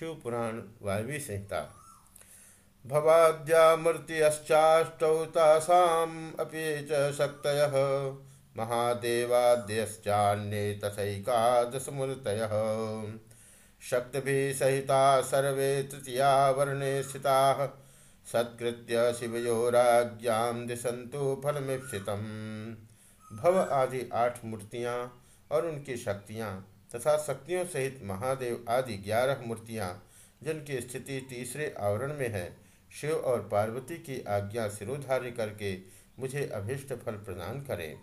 शिव पुराण वायवी संहिता। भवाद्या मूर्तियश्चाष्टौ तासाम् अपि च शक्तयः। महादेवाद्यश्चान्ये तथैकादशमूर्तयः शक्तिभिः सहिता सर्वे तृतीया वर्णे स्थिताः। सत्कृत्य शिवयोराज्ञां दिशंतु फलमीप्सितम्। भव आदि आठ मूर्तियाँ और उनकी शक्तियाँ तथा शक्तियों सहित महादेव आदि ग्यारह मूर्तियाँ, जिनकी स्थिति तीसरे आवरण में है, शिव और पार्वती की आज्ञा सिरोधार्य करके मुझे अभिष्ट फल प्रदान करें।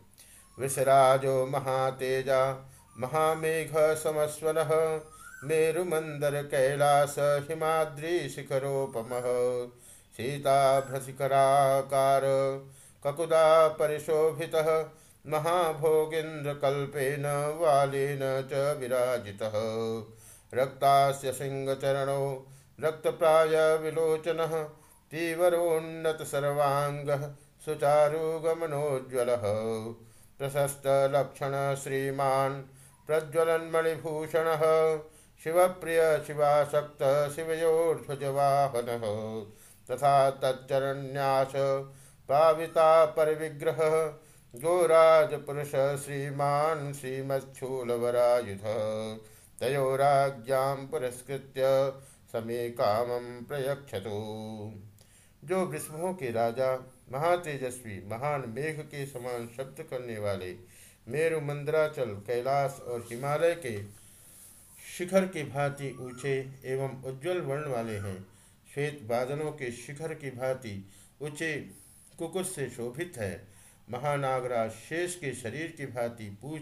विसराजो महातेजा, महामेघ समस्वन, मेरुमंदर कैलास हिमाद्री शिखरोपम, सीताभ्रशिखराकार ककुदा परिशोभितः महाभोगेन्द्रकल्पेन वालेन च विराजितः। रक्तास्य सिंहचरणौ रक्तप्रायविलोचनः, तीव्रोन्नतसर्वाङ्गः सुचारुगमनोज्ज्वलः। प्रशस्तलक्षण श्रीमान् प्रज्वलन्मणिभूषणः, शिवप्रिय शिवासक्त शिवयोर्ध्वजवाहनः। तथा तच्चरण्यास पाविता परिविग्रहः गोराजपुरुष श्रीमान् श्रीमच्छूलवरायुध तयोराज्ञां पुरस्कृत्य समे कामं प्रयक्षतु जो विष्णुओं के राजा, महातेजस्वी, महान मेघ के समान शब्द करने वाले मेरु मंदराचल कैलाश और हिमालय के शिखर की भांति ऊँचे एवं उज्जवल वर्ण वाले हैं, श्वेत बादलों के शिखर की भांति ऊँचे कुकुश से शोभित है महानागराज शेष के शरीर की भांति पूछ,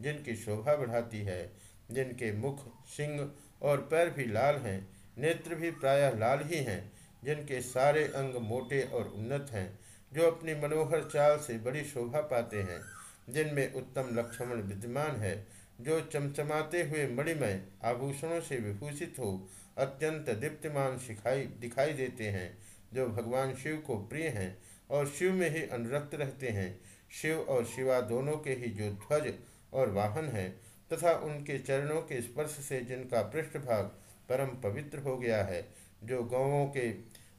जिनकी शोभा बढ़ाती है, जिनके मुख सिंह और पैर भी लाल हैं, नेत्र भी प्रायः लाल ही हैं, जिनके सारे अंग मोटे और उन्नत हैं, जो अपनी मनोहर चाल से बड़ी शोभा पाते हैं, जिनमें उत्तम लक्ष्मण विद्यमान है, जो चमचमाते हुए मणिमय आभूषणों से विभूषित हो, अत्यंत दीप्तिमान सिखाई, दिखाई देते हैं, जो भगवान शिव को प्रिय हैं और शिव में ही अनुरक्त रहते हैं। शिव और शिवा दोनों के ही जो ध्वज और वाहन हैं तथा उनके चरणों के स्पर्श से जिनका पृष्ठभाग परम पवित्र हो गया है, जो गौों के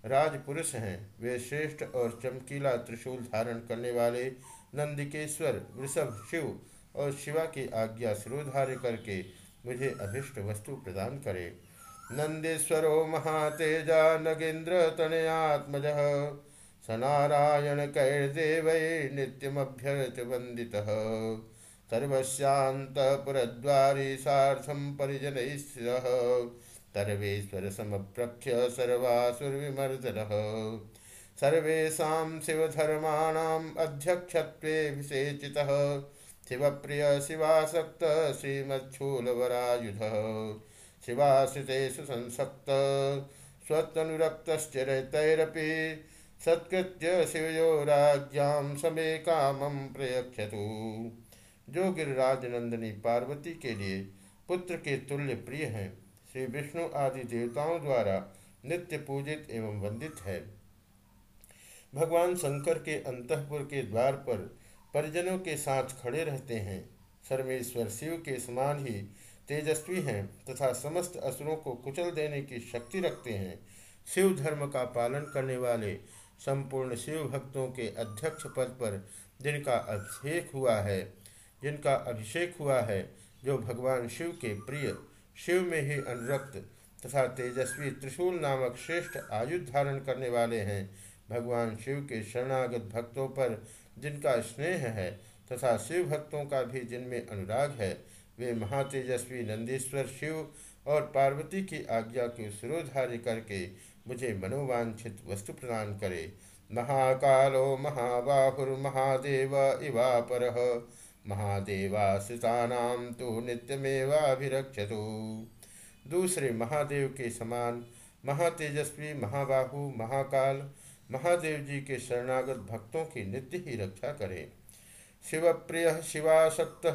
राजपुरुष हैं, वे श्रेष्ठ और चमकीला त्रिशूल धारण करने वाले नंदिकेश्वर, वृषभ, शिव और शिवा की आज्ञा सिरोधार्य करके मुझे अभिष्ट वस्तु प्रदान करे। नंदेश्वरो महातेजा नगेन्द्र तनयात्मज। सनारायण कैर्देव नित्यमभ्यर्थ वंदितः सर्वस्यान्तपुरद्वारी सार्थं परिजनैः सर्वेश्वर समप्रख्य सर्वासुरविमर्दनः। सर्वेषां शिवधर्माणाम् अध्यक्षत्वेऽभिषेचितः शिवप्रिय शिवासक्त श्रीमच्छूलवरायुधः। शिवाश्रितेषु संसक्त। स्वतनुरक्तश्चरितैरपि सत्कृत्य शिवयो राज्ञां समे कामं प्रयक्षतु जो गिरिराज नंदनी पार्वती के लिए पुत्र के तुल्य प्रिय हैं, श्री विष्णु आदि देवताओं द्वारा नित्य पूजित एवं वंदित है। भगवान शंकर के अंतपुर के द्वार पर परिजनों के साथ खड़े रहते हैं। सर्वेश्वर शिव के समान ही तेजस्वी हैं तथा समस्त असुरों को कुचल देने की शक्ति रखते हैं। शिव धर्म का पालन करने वाले संपूर्ण शिव भक्तों के अध्यक्ष पद पर जिनका अभिषेक हुआ है, जिनका अभिषेक हुआ है, जो भगवान शिव के प्रिय, शिव में ही अनुरक्त तथा तेजस्वी त्रिशूल नामक श्रेष्ठ आयुध धारण करने वाले हैं, भगवान शिव के शरणागत भक्तों पर जिनका स्नेह है तथा शिव भक्तों का भी जिनमें अनुराग है, वे महातेजस्वी नंदीश्वर शिव और पार्वती की आज्ञा के सिरोधार्य करके मुझे मनोवांछित वस्तु प्रदान करे। महाकालो महाबाहुर्महादेव इवापर महादेवाश्रितानाम तो नित्यमेवाभिरक्षतु। दूसरे महादेव के समान महातेजस्वी, महाबाहु, महाकाल महादेव जी के शरणागत भक्तों की नित्य ही रक्षा करें। शिव प्रिय शिवासक्त,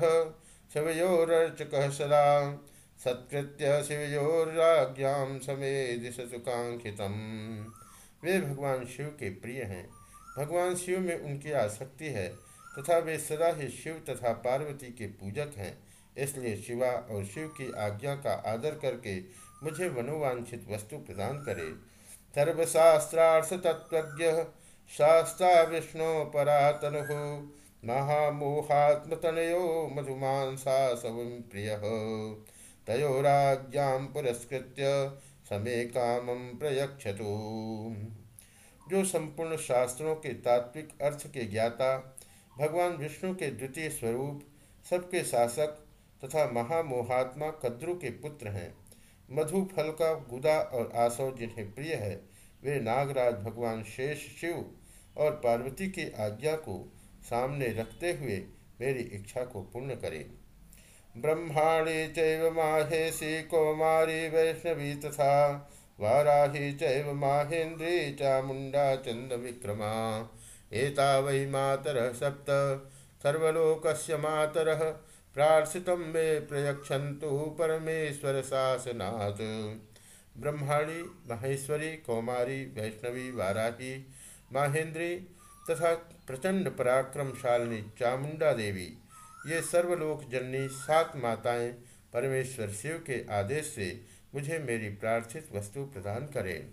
शिवयोरर्चक सदा। सत्कृत्य शिवयोराज्ञां समे दिश सुकांक्षितम वे भगवान शिव के प्रिय हैं। भगवान शिव में उनकी आसक्ति है तथा वे सदा ही शिव तथा पार्वती के पूजक हैं। इसलिए शिवा और शिव की आज्ञा का आदर करके मुझे मनोवांछित वस्तु प्रदान करे। सर्वशास्त्रार्थ तत्व शास्ता विष्णु परातनु महामोहात्मतनयो मधुमांसा सवं प्रिय। तयोराज्ञां पुरस्कृत्य समे कामं प्रयक्षतु जो संपूर्ण शास्त्रों के तात्विक अर्थ के ज्ञाता, भगवान विष्णु के द्वितीय स्वरूप, सबके शासक तथा महामोहात्मा कद्रु के पुत्र हैं मधु फल का गुदा और आसव जिन्हें प्रिय है, वे नागराज भगवान शेष शिव और पार्वती की आज्ञा को सामने रखते हुए मेरी इच्छा को पूर्ण करें। ब्रह्माणी चैव माहेशी कौमारी वैष्णवी तथा वाराही चैव माहेन्द्री चामुंडा चंद विक्रमा एता वै मातर सप्त, सर्वलोकस्य मातरः, प्रार्थित मे प्रयक्षन्तु परमेश्वर शासनात्। ब्रह्माणी, महेश्वरी, कौमारी, वैष्णवी, वाराही माहेंद्री तथा प्रचंड पराक्रमशालिनी चामुंडा देवी। ये सर्वलोक जननी सात माताएँ परमेश्वर शिव के आदेश से मुझे मेरी प्रार्थित वस्तु प्रदान करें।